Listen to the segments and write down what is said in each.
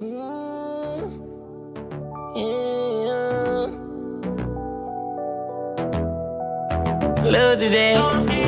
Mm-hmm. Lil today. Mm-hmm.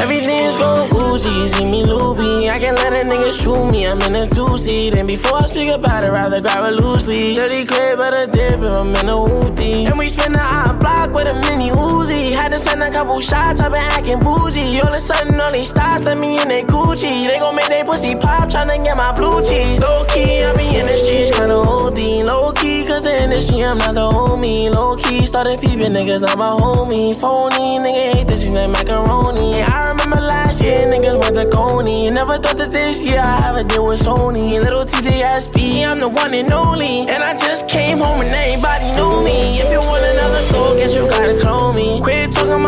Everything's going Gucci, see me loopy. I can let a nigga shoot me, I'm in a two seat. And before I speak about it, rather grab a loosely. Dirty but a dip if I'm in a hoopty. And we spend the hot block with a mini Uzi. Had to send a couple shots, I've been acting bougie. All of a sudden, all these stars let me in they Gucci. They gon' make they pussy pop, tryna get my blue cheese. Low key, I be in the streets, kinda OD. Low key, cause the industry, I'm not the homie. Low key, started peeping niggas, not my homie. Phony, nigga hate this shit like macaroni. I remember last year, niggas went to Coney. Never thought that this year I have a deal with Sony. Little TJSP, I'm the one and only. And I just came home and everybody knew me. If you want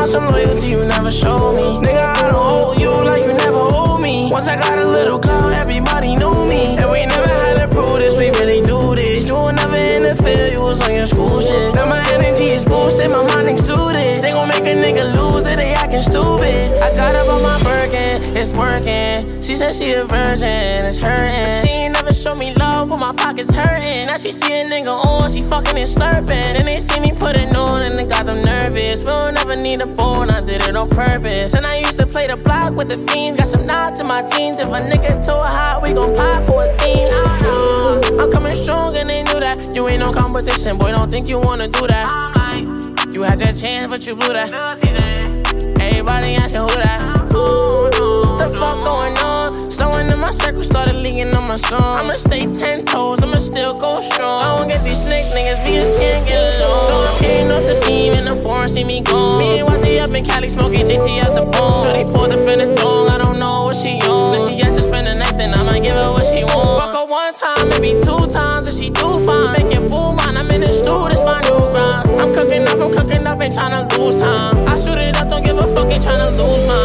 Some loyalty you never show me. Nigga, I don't owe you like you never owe me. Once I got a little clout, everybody knew me. And we never had to prove this, we really do this. You will never interfere, you was on your school shit. Now my energy is boosted, my mind exuded. They gon' make a nigga lose it, they acting stupid. I got up on my Birkin, it's working. She said she a virgin, it's hurting. But she ain't never show me love when my pockets hurting. Now she see a nigga on, she fucking and slurping. And they see me put it on and it never need a and I did it on purpose. And I used to play the block with the fiends, got some nods to my jeans. If a nigga too hot, we gon' pop for his team. Oh, I'm coming strong and they knew that. You ain't no competition, boy, don't think you wanna do that. You had your chance, but you blew that. Everybody asking who that. The fuck going on? Someone in my circle started leaking on my song. I'ma stay ten toes, I'ma still go strong. I don't get these snake niggas, me see me gone. Me and Watty up in Cali smoking as the bone. So they pulled up in the thong, I don't know what she on. If she has to spend the night, then I might give her what she want. Fuck her one time, maybe two times, if she do fine. Make it boo mine, I'm in the stew, this my new grind. I'm cooking up, I'm cooking up, ain't to lose time. I shoot it up, don't give a fuck, ain't to lose mine.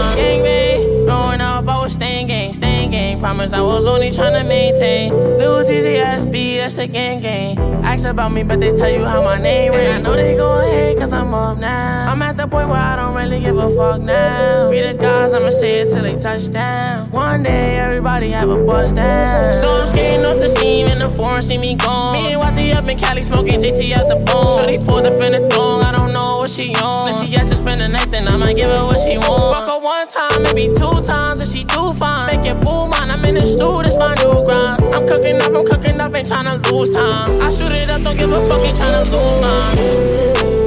Promise I was only tryna maintain. Lil TZSB, that's the gang gang. Ask about me, but they tell you how my name ring. I know they gon' hate, cause I'm up now. I'm at the point where I don't really give a fuck now. Free the guys, I'ma say it till they touch down. One day, everybody have a bust down. So I'm skating off the scene in the foreign, see me gone. Me and Watty up in Cali smoking JT as the bone. So they pulled up in the thong, I don't know what she on. If she has to spend the night, then I'ma give her what times, if she do fine. Make it boo mine, I'm in the stew, this my new grind. I'm cooking up, I'm cooking up, ain't tryna lose time. I shoot it up, don't give a fuck, ain't tryna lose mine.